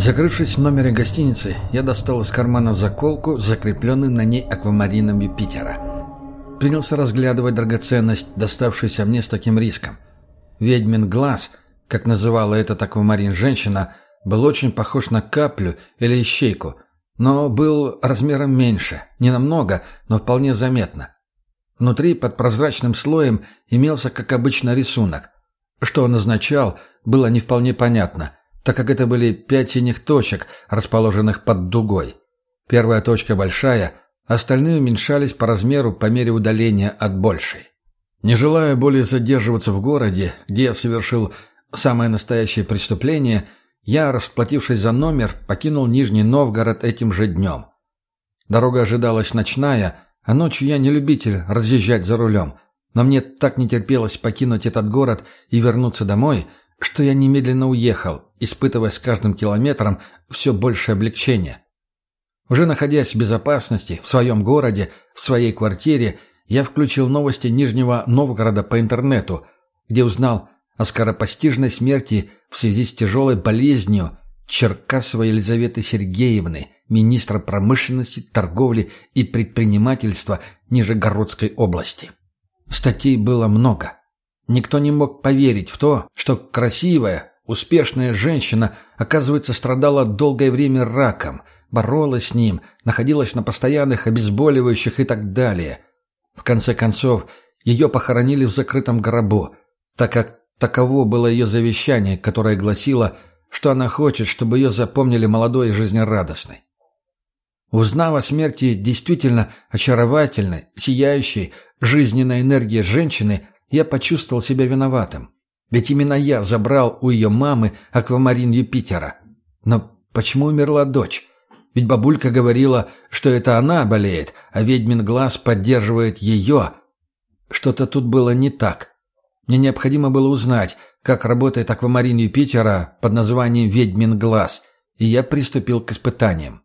Закрывшись в номере гостиницы, я достал из кармана заколку, закрепленную на ней аквамарином Юпитера. Принялся разглядывать драгоценность, доставшуюся мне с таким риском. Ведьмин глаз, как называла этот аквамарин женщина, был очень похож на каплю или ищейку, но был размером меньше, не намного, но вполне заметно. Внутри, под прозрачным слоем, имелся, как обычно, рисунок. Что он означал, было не вполне понятно – так как это были пять синих точек, расположенных под дугой. Первая точка большая, остальные уменьшались по размеру по мере удаления от большей. Не желая более задерживаться в городе, где я совершил самое настоящее преступление, я, расплатившись за номер, покинул Нижний Новгород этим же днем. Дорога ожидалась ночная, а ночью я не любитель разъезжать за рулем, но мне так не терпелось покинуть этот город и вернуться домой – что я немедленно уехал, испытывая с каждым километром все большее облегчение. Уже находясь в безопасности, в своем городе, в своей квартире, я включил новости Нижнего Новгорода по интернету, где узнал о скоропостижной смерти в связи с тяжелой болезнью Черкасовой Елизаветы Сергеевны, министра промышленности, торговли и предпринимательства Нижегородской области. Статей было много. Никто не мог поверить в то, что красивая, успешная женщина, оказывается, страдала долгое время раком, боролась с ним, находилась на постоянных обезболивающих и так далее. В конце концов, ее похоронили в закрытом гробу, так как таково было ее завещание, которое гласило, что она хочет, чтобы ее запомнили молодой и жизнерадостной. Узнав о смерти действительно очаровательной, сияющей, жизненной энергии женщины, я почувствовал себя виноватым. Ведь именно я забрал у ее мамы аквамарин Юпитера. Но почему умерла дочь? Ведь бабулька говорила, что это она болеет, а ведьмин глаз поддерживает ее. Что-то тут было не так. Мне необходимо было узнать, как работает аквамарин Юпитера под названием «Ведьмин глаз», и я приступил к испытаниям.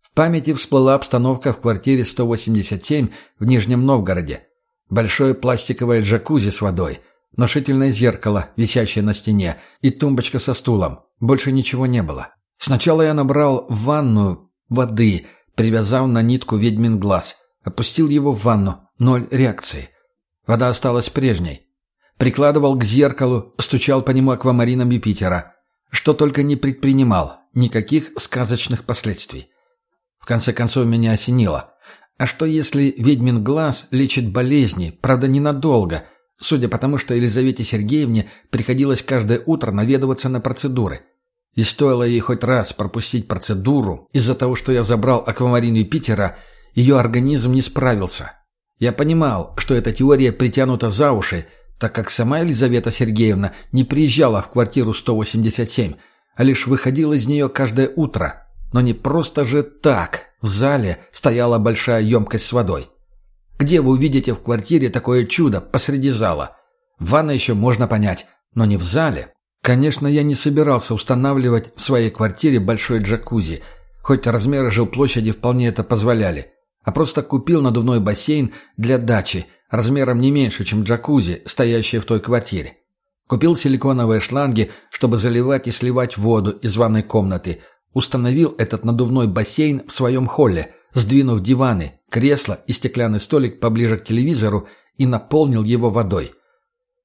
В памяти всплыла обстановка в квартире 187 в Нижнем Новгороде. Большое пластиковое джакузи с водой, внушительное зеркало, висящее на стене, и тумбочка со стулом. Больше ничего не было. Сначала я набрал в ванную воды, привязав на нитку ведьмин глаз. Опустил его в ванну. Ноль реакции. Вода осталась прежней. Прикладывал к зеркалу, стучал по нему аквамарином Юпитера. Что только не предпринимал. Никаких сказочных последствий. В конце концов меня осенило. А что если ведьмин глаз лечит болезни, правда ненадолго, судя по тому, что Елизавете Сергеевне приходилось каждое утро наведываться на процедуры? И стоило ей хоть раз пропустить процедуру, из-за того, что я забрал аквамарин Юпитера, ее организм не справился. Я понимал, что эта теория притянута за уши, так как сама Елизавета Сергеевна не приезжала в квартиру 187, а лишь выходила из нее каждое утро. Но не просто же так, в зале стояла большая емкость с водой. Где вы увидите в квартире такое чудо посреди зала? В ванной еще можно понять, но не в зале. Конечно, я не собирался устанавливать в своей квартире большой джакузи, хоть размеры жилплощади вполне это позволяли, а просто купил надувной бассейн для дачи, размером не меньше, чем джакузи, стоящие в той квартире. Купил силиконовые шланги, чтобы заливать и сливать воду из ванной комнаты, Установил этот надувной бассейн в своем холле, сдвинув диваны, кресла и стеклянный столик поближе к телевизору и наполнил его водой.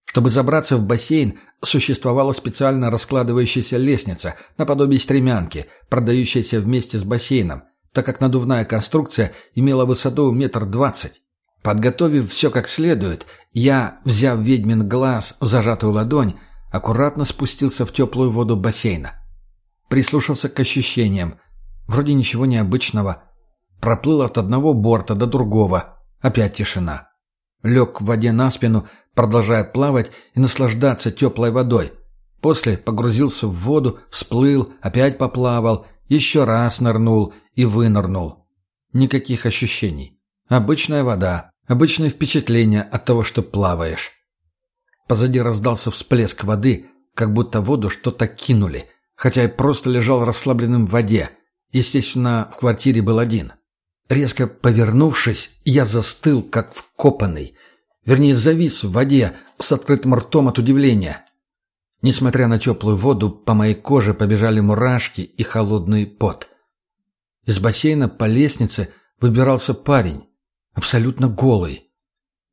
Чтобы забраться в бассейн, существовала специально раскладывающаяся лестница, наподобие стремянки, продающаяся вместе с бассейном, так как надувная конструкция имела высоту метр двадцать. Подготовив все как следует, я, взяв ведьмин глаз в зажатую ладонь, аккуратно спустился в теплую воду бассейна. Прислушался к ощущениям. Вроде ничего необычного. Проплыл от одного борта до другого. Опять тишина. Лег в воде на спину, продолжая плавать и наслаждаться теплой водой. После погрузился в воду, всплыл, опять поплавал, еще раз нырнул и вынырнул. Никаких ощущений. Обычная вода, обычное впечатление от того, что плаваешь. Позади раздался всплеск воды, как будто воду что-то кинули – хотя и просто лежал расслабленным в воде. Естественно, в квартире был один. Резко повернувшись, я застыл, как вкопанный. Вернее, завис в воде с открытым ртом от удивления. Несмотря на теплую воду, по моей коже побежали мурашки и холодный пот. Из бассейна по лестнице выбирался парень, абсолютно голый.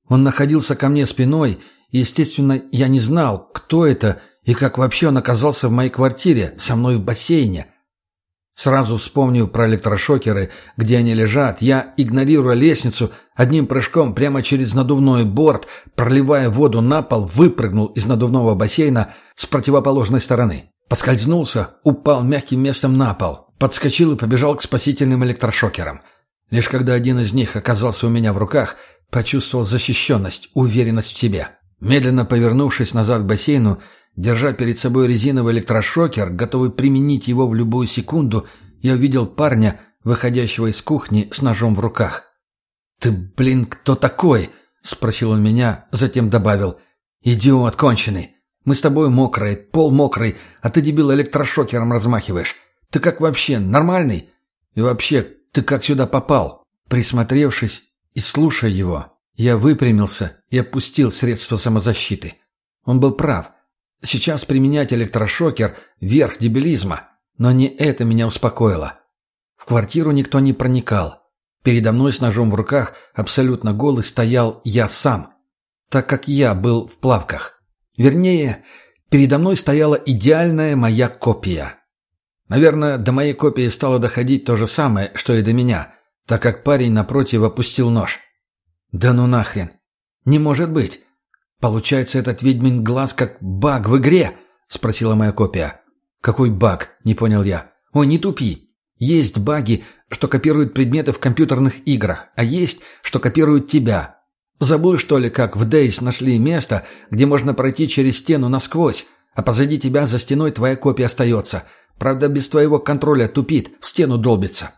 Он находился ко мне спиной, и, естественно, я не знал, кто это и как вообще он оказался в моей квартире, со мной в бассейне. Сразу вспомнив про электрошокеры, где они лежат, я, игнорируя лестницу, одним прыжком прямо через надувной борт, проливая воду на пол, выпрыгнул из надувного бассейна с противоположной стороны. Поскользнулся, упал мягким местом на пол, подскочил и побежал к спасительным электрошокерам. Лишь когда один из них оказался у меня в руках, почувствовал защищенность, уверенность в себе. Медленно повернувшись назад к бассейну, Держа перед собой резиновый электрошокер, готовый применить его в любую секунду, я увидел парня, выходящего из кухни с ножом в руках. «Ты, блин, кто такой?» — спросил он меня, затем добавил. «Идиот конченый. Мы с тобой мокрые, пол мокрый, а ты, дебил, электрошокером размахиваешь. Ты как вообще, нормальный? И вообще, ты как сюда попал?» Присмотревшись и слушая его, я выпрямился и опустил средства самозащиты. Он был прав. Сейчас применять электрошокер – верх дебилизма. Но не это меня успокоило. В квартиру никто не проникал. Передо мной с ножом в руках абсолютно голый стоял я сам, так как я был в плавках. Вернее, передо мной стояла идеальная моя копия. Наверное, до моей копии стало доходить то же самое, что и до меня, так как парень напротив опустил нож. «Да ну нахрен! Не может быть! «Получается, этот ведьмин глаз как баг в игре?» — спросила моя копия. «Какой баг?» — не понял я. «Ой, не тупи. Есть баги, что копируют предметы в компьютерных играх, а есть, что копируют тебя. Забыл, что ли, как в Дейс нашли место, где можно пройти через стену насквозь, а позади тебя за стеной твоя копия остается. Правда, без твоего контроля тупит, в стену долбится.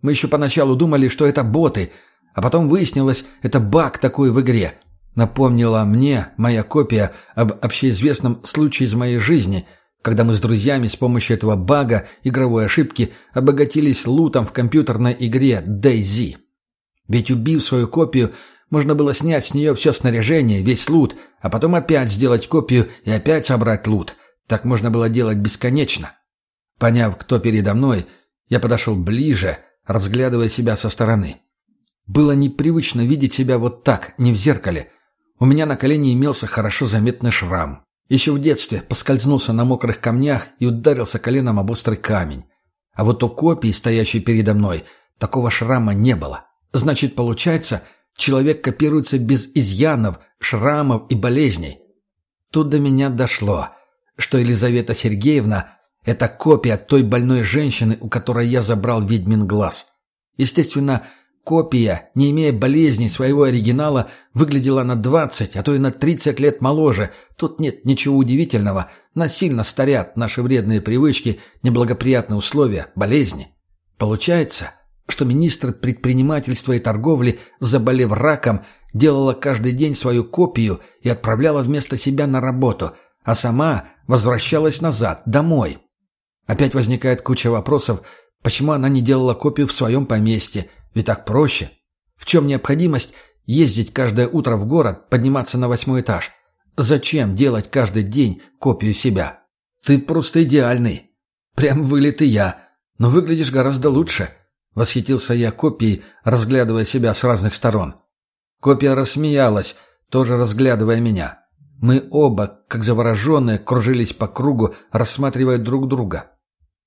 Мы еще поначалу думали, что это боты, а потом выяснилось, это баг такой в игре. Напомнила мне моя копия об общеизвестном случае из моей жизни, когда мы с друзьями с помощью этого бага игровой ошибки обогатились лутом в компьютерной игре DayZ. Ведь убив свою копию, можно было снять с нее все снаряжение, весь лут, а потом опять сделать копию и опять собрать лут. Так можно было делать бесконечно. Поняв, кто передо мной, я подошел ближе, разглядывая себя со стороны. Было непривычно видеть себя вот так, не в зеркале – у меня на колене имелся хорошо заметный шрам. Еще в детстве поскользнулся на мокрых камнях и ударился коленом об острый камень. А вот у копии, стоящей передо мной, такого шрама не было. Значит, получается, человек копируется без изъянов, шрамов и болезней. Тут до меня дошло, что Елизавета Сергеевна – это копия той больной женщины, у которой я забрал ведьмин глаз. Естественно, Копия, не имея болезней своего оригинала, выглядела на 20, а то и на 30 лет моложе. Тут нет ничего удивительного. Насильно старят наши вредные привычки, неблагоприятные условия, болезни. Получается, что министр предпринимательства и торговли, заболев раком, делала каждый день свою копию и отправляла вместо себя на работу, а сама возвращалась назад, домой. Опять возникает куча вопросов, почему она не делала копию в своем поместье, ведь так проще. В чем необходимость ездить каждое утро в город, подниматься на восьмой этаж? Зачем делать каждый день копию себя? Ты просто идеальный. Прям вылитый я. Но выглядишь гораздо лучше. Восхитился я копией, разглядывая себя с разных сторон. Копия рассмеялась, тоже разглядывая меня. Мы оба, как завороженные, кружились по кругу, рассматривая друг друга.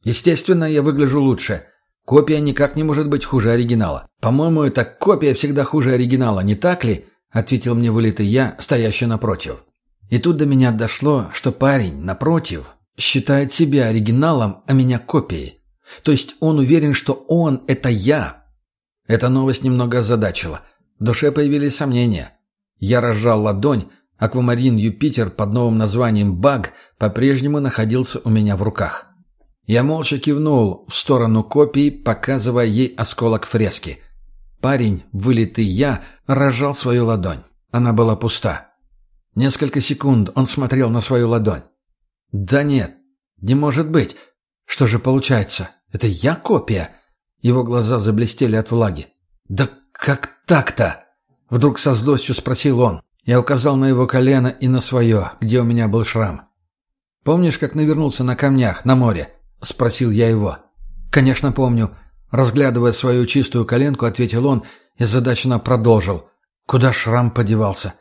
Естественно, я выгляжу лучше. Копия никак не может быть хуже оригинала. По-моему, эта копия всегда хуже оригинала, не так ли? Ответил мне вылитый я, стоящий напротив. И тут до меня дошло, что парень, напротив, считает себя оригиналом, а меня копией. То есть он уверен, что он — это я. Эта новость немного озадачила. В душе появились сомнения. Я разжал ладонь, аквамарин Юпитер под новым названием «Баг» по-прежнему находился у меня в руках. Я молча кивнул в сторону копии, показывая ей осколок фрески. Парень, вылитый я, разжал свою ладонь. Она была пуста. Несколько секунд он смотрел на свою ладонь. «Да нет, не может быть. Что же получается? Это я копия?» Его глаза заблестели от влаги. «Да как так-то?» Вдруг со злостью спросил он. Я указал на его колено и на свое, где у меня был шрам. Помнишь, как навернулся на камнях на море?» — спросил я его. «Конечно, помню». Разглядывая свою чистую коленку, ответил он и задачно продолжил. «Куда шрам подевался?»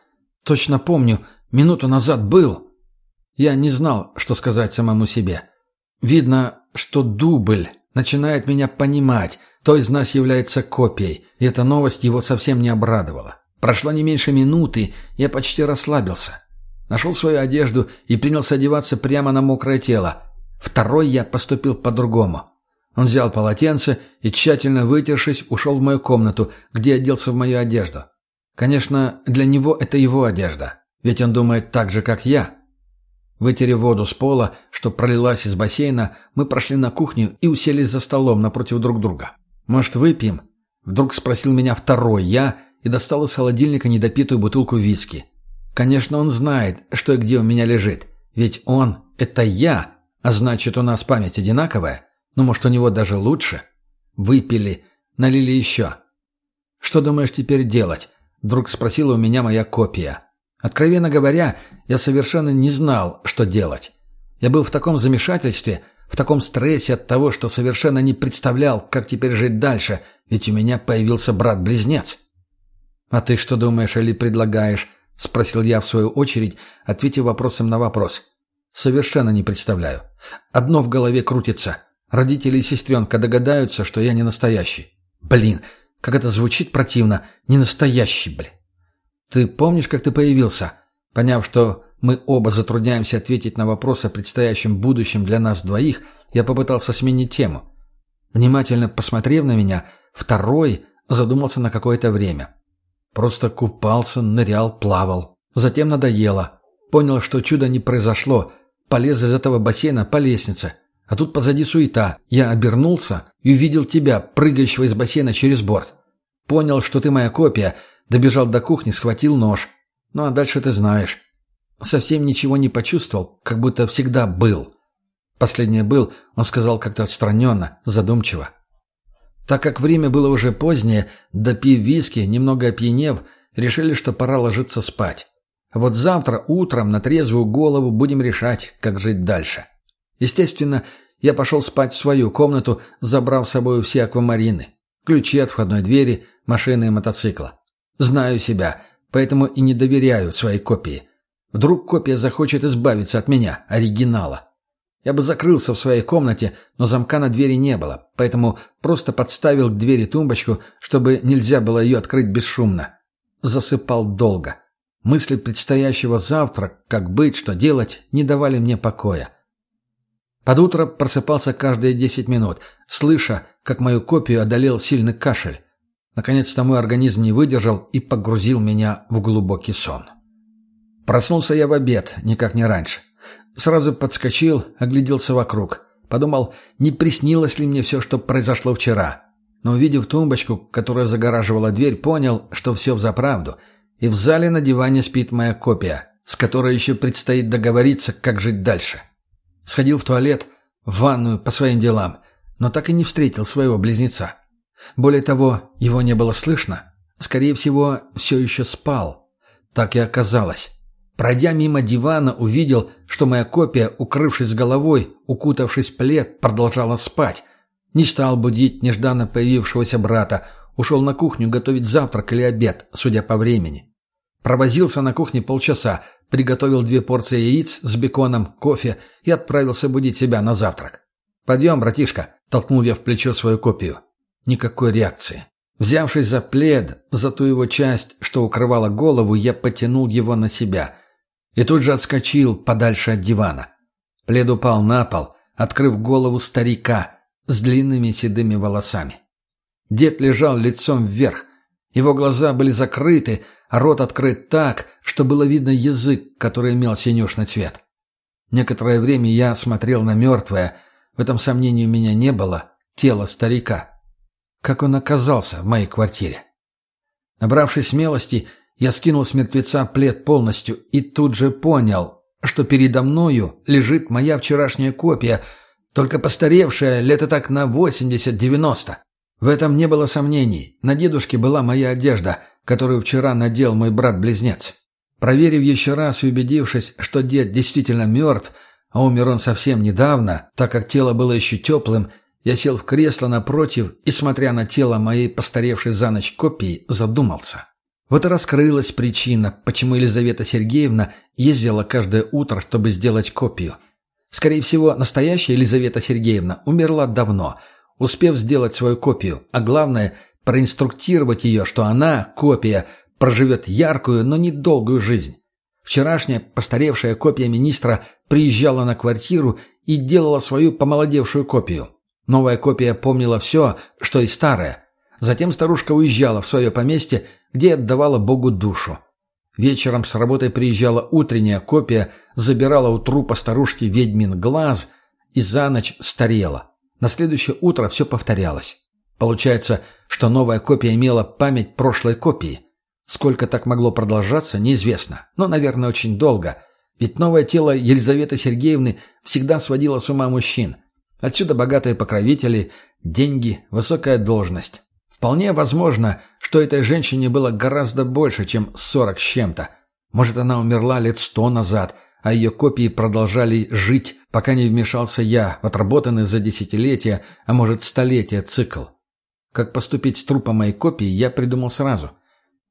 «Точно помню. Минуту назад был». Я не знал, что сказать самому себе. Видно, что дубль начинает меня понимать, то из нас является копией, и эта новость его совсем не обрадовала. Прошло не меньше минуты, я почти расслабился. Нашел свою одежду и принялся одеваться прямо на мокрое тело. Второй я поступил по-другому. Он взял полотенце и, тщательно вытершись, ушел в мою комнату, где оделся в мою одежду. Конечно, для него это его одежда, ведь он думает так же, как я. Вытерев воду с пола, что пролилась из бассейна, мы прошли на кухню и уселись за столом напротив друг друга. «Может, выпьем?» Вдруг спросил меня второй я и достал из холодильника недопитую бутылку виски. Конечно, он знает, что и где у меня лежит. Ведь он — это я, а значит, у нас память одинаковая. Ну, может, у него даже лучше? Выпили, налили еще. «Что думаешь теперь делать?» — вдруг спросила у меня моя копия. Откровенно говоря, я совершенно не знал, что делать. Я был в таком замешательстве, в таком стрессе от того, что совершенно не представлял, как теперь жить дальше, ведь у меня появился брат-близнец. «А ты что думаешь или предлагаешь?» — спросил я в свою очередь, ответив вопросом на вопрос. «Совершенно не представляю. Одно в голове крутится. Родители и сестренка догадаются, что я не настоящий. Блин, как это звучит противно. Не настоящий, блин. Ты помнишь, как ты появился?» Поняв, что мы оба затрудняемся ответить на вопрос о предстоящем будущем для нас двоих, я попытался сменить тему. Внимательно посмотрев на меня, второй задумался на какое-то время. Просто купался, нырял, плавал. Затем надоело. Понял, что чудо не произошло. Полез из этого бассейна по лестнице. А тут позади суета. Я обернулся и увидел тебя, прыгающего из бассейна через борт. Понял, что ты моя копия. Добежал до кухни, схватил нож. Ну а дальше ты знаешь. Совсем ничего не почувствовал, как будто всегда был. Последнее «был» он сказал как-то отстраненно, задумчиво. Так как время было уже позднее, допив виски, немного опьянев, решили, что пора ложиться спать. Вот завтра утром на трезвую голову будем решать, как жить дальше. Естественно, я пошел спать в свою комнату, забрав с собой все аквамарины. Ключи от входной двери, машины и мотоцикла. Знаю себя, поэтому и не доверяю своей копии. Вдруг копия захочет избавиться от меня, оригинала. Я бы закрылся в своей комнате, но замка на двери не было, поэтому просто подставил к двери тумбочку, чтобы нельзя было ее открыть бесшумно. Засыпал долго. Мысли предстоящего завтра, как быть, что делать, не давали мне покоя. Под утро просыпался каждые десять минут, слыша, как мою копию одолел сильный кашель. Наконец-то мой организм не выдержал и погрузил меня в глубокий сон. Проснулся я в обед, никак не раньше. Сразу подскочил, огляделся вокруг. Подумал, не приснилось ли мне все, что произошло вчера. Но увидев тумбочку, которая загораживала дверь, понял, что все взаправду. И в зале на диване спит моя копия, с которой еще предстоит договориться, как жить дальше. Сходил в туалет, в ванную, по своим делам, но так и не встретил своего близнеца. Более того, его не было слышно. Скорее всего, все еще спал. Так и оказалось. Пройдя мимо дивана, увидел, что моя копия, укрывшись головой, укутавшись в плед, продолжала спать. Не стал будить нежданно появившегося брата, ушел на кухню готовить завтрак или обед, судя по времени. Провозился на кухне полчаса, приготовил две порции яиц с беконом, кофе и отправился будить себя на завтрак. «Подъем, братишка!» – толкнул я в плечо свою копию. Никакой реакции. Взявшись за плед, за ту его часть, что укрывала голову, я потянул его на себя – и тут же отскочил подальше от дивана. Плед упал на пол, открыв голову старика с длинными седыми волосами. Дед лежал лицом вверх. Его глаза были закрыты, рот открыт так, что было видно язык, который имел синюшный цвет. Некоторое время я смотрел на мертвое, в этом сомнений у меня не было, тело старика. Как он оказался в моей квартире? Набравшись смелости, я скинул с мертвеца плед полностью и тут же понял, что передо мною лежит моя вчерашняя копия, только постаревшая лето так на 80-90. В этом не было сомнений. На дедушке была моя одежда, которую вчера надел мой брат-близнец. Проверив еще раз и убедившись, что дед действительно мертв, а умер он совсем недавно, так как тело было еще теплым, я сел в кресло напротив и, смотря на тело моей постаревшей за ночь копии, задумался. Вот и раскрылась причина, почему Елизавета Сергеевна ездила каждое утро, чтобы сделать копию. Скорее всего, настоящая Елизавета Сергеевна умерла давно, успев сделать свою копию, а главное – проинструктировать ее, что она, копия, проживет яркую, но недолгую жизнь. Вчерашняя постаревшая копия министра приезжала на квартиру и делала свою помолодевшую копию. Новая копия помнила все, что и старая. Затем старушка уезжала в свое поместье, где отдавала Богу душу. Вечером с работы приезжала утренняя копия, забирала у трупа старушки ведьмин глаз и за ночь старела. На следующее утро все повторялось. Получается, что новая копия имела память прошлой копии. Сколько так могло продолжаться, неизвестно, но, наверное, очень долго. Ведь новое тело Елизаветы Сергеевны всегда сводило с ума мужчин. Отсюда богатые покровители, деньги, высокая должность. Вполне возможно, что этой женщине было гораздо больше, чем сорок с чем-то. Может, она умерла лет сто назад, а ее копии продолжали жить, пока не вмешался я, отработанный за десятилетия, а может, столетия цикл. Как поступить с трупом моей копии, я придумал сразу.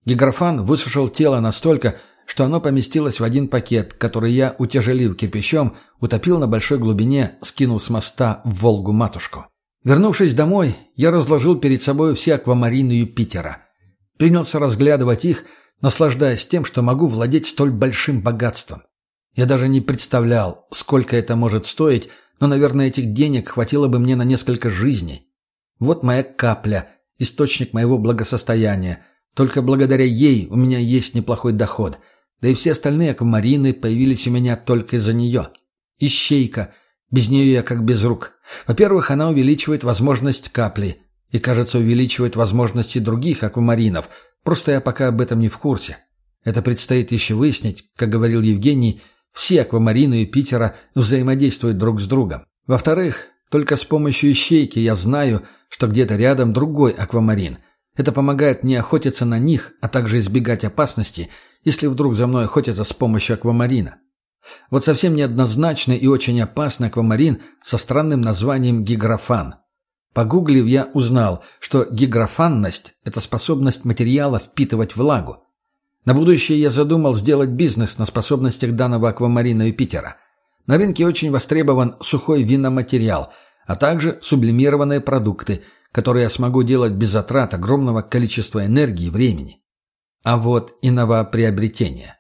Гиграфан высушил тело настолько, что оно поместилось в один пакет, который я, утяжелив кирпичом, утопил на большой глубине, скинул с моста в Волгу-матушку. Вернувшись домой, я разложил перед собой все аквамарины Юпитера. Принялся разглядывать их, наслаждаясь тем, что могу владеть столь большим богатством. Я даже не представлял, сколько это может стоить, но, наверное, этих денег хватило бы мне на несколько жизней. Вот моя капля, источник моего благосостояния. Только благодаря ей у меня есть неплохой доход – да и все остальные аквамарины появились у меня только из-за нее. Ищейка. Без нее я как без рук. Во-первых, она увеличивает возможность капли. И, кажется, увеличивает возможности других аквамаринов. Просто я пока об этом не в курсе. Это предстоит еще выяснить. Как говорил Евгений, все аквамарины Юпитера взаимодействуют друг с другом. Во-вторых, только с помощью ищейки я знаю, что где-то рядом другой аквамарин. Это помогает мне охотиться на них, а также избегать опасности – если вдруг за мной охотятся с помощью аквамарина. Вот совсем неоднозначный и очень опасный аквамарин со странным названием гиграфан. Погуглив, я узнал, что гиграфанность – это способность материала впитывать влагу. На будущее я задумал сделать бизнес на способностях данного аквамарина Юпитера. На рынке очень востребован сухой виноматериал, а также сублимированные продукты, которые я смогу делать без затрат огромного количества энергии и времени. А вот и новоприобретение.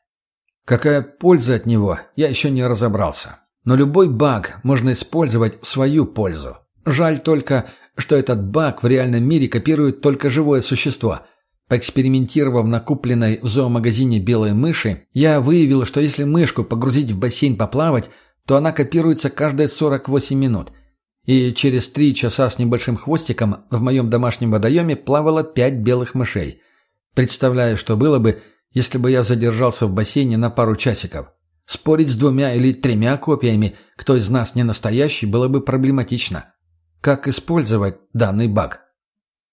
Какая польза от него, я еще не разобрался. Но любой баг можно использовать в свою пользу. Жаль только, что этот баг в реальном мире копирует только живое существо. Поэкспериментировав на купленной в зоомагазине белой мыши, я выявил, что если мышку погрузить в бассейн поплавать, то она копируется каждые 48 минут. И через 3 часа с небольшим хвостиком в моем домашнем водоеме плавало 5 белых мышей – Представляю, что было бы, если бы я задержался в бассейне на пару часиков. Спорить с двумя или тремя копиями, кто из нас не настоящий, было бы проблематично. Как использовать данный баг?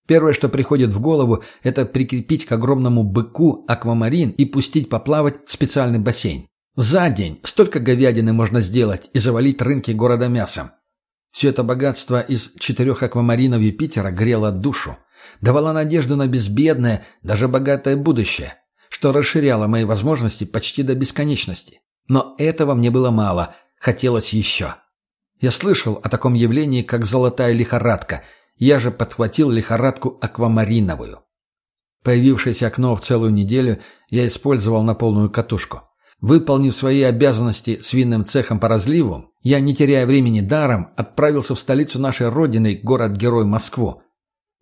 Первое, что приходит в голову, это прикрепить к огромному быку аквамарин и пустить поплавать в специальный бассейн. За день столько говядины можно сделать и завалить рынки города мясом. Все это богатство из четырех аквамаринов Юпитера грело душу давала надежду на безбедное, даже богатое будущее, что расширяло мои возможности почти до бесконечности. Но этого мне было мало, хотелось еще. Я слышал о таком явлении, как золотая лихорадка, я же подхватил лихорадку аквамариновую. Появившееся окно в целую неделю я использовал на полную катушку. Выполнив свои обязанности с винным цехом по разливу, я, не теряя времени даром, отправился в столицу нашей родины, город-герой Москву.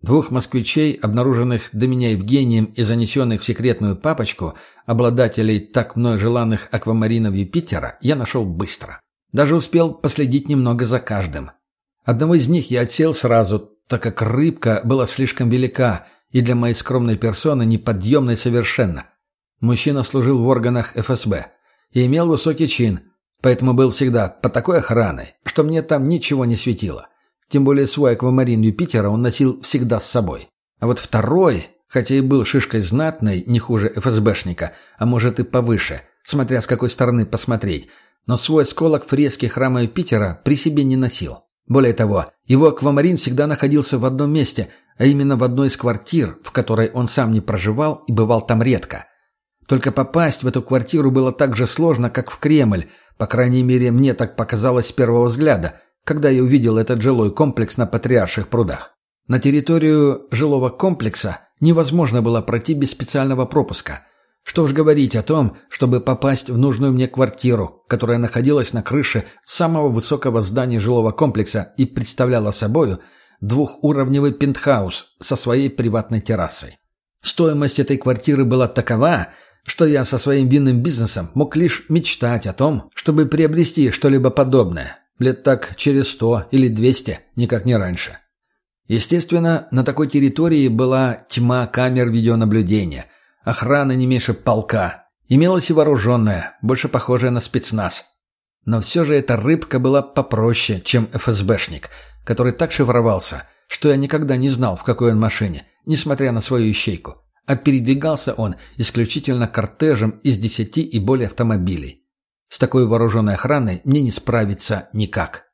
Двух москвичей, обнаруженных до меня Евгением и занесенных в секретную папочку, обладателей так мной желанных аквамаринов Юпитера, я нашел быстро. Даже успел последить немного за каждым. Одного из них я отсел сразу, так как рыбка была слишком велика и для моей скромной персоны неподъемной совершенно. Мужчина служил в органах ФСБ и имел высокий чин, поэтому был всегда под такой охраной, что мне там ничего не светило. Тем более свой аквамарин Юпитера он носил всегда с собой. А вот второй, хотя и был шишкой знатной, не хуже ФСБшника, а может и повыше, смотря с какой стороны посмотреть, но свой осколок фрески храма Юпитера при себе не носил. Более того, его аквамарин всегда находился в одном месте, а именно в одной из квартир, в которой он сам не проживал и бывал там редко. Только попасть в эту квартиру было так же сложно, как в Кремль, по крайней мере, мне так показалось с первого взгляда, когда я увидел этот жилой комплекс на Патриарших прудах. На территорию жилого комплекса невозможно было пройти без специального пропуска – что уж говорить о том, чтобы попасть в нужную мне квартиру, которая находилась на крыше самого высокого здания жилого комплекса и представляла собою двухуровневый пентхаус со своей приватной террасой. Стоимость этой квартиры была такова, что я со своим винным бизнесом мог лишь мечтать о том, чтобы приобрести что-либо подобное, лет так через сто или двести, никак не раньше. Естественно, на такой территории была тьма камер видеонаблюдения – Охрана не меньше полка. Имелась и вооруженная, больше похожая на спецназ. Но все же эта рыбка была попроще, чем ФСБшник, который так шифровался, что я никогда не знал, в какой он машине, несмотря на свою ищейку. А передвигался он исключительно кортежем из десяти и более автомобилей. С такой вооруженной охраной мне не справиться никак.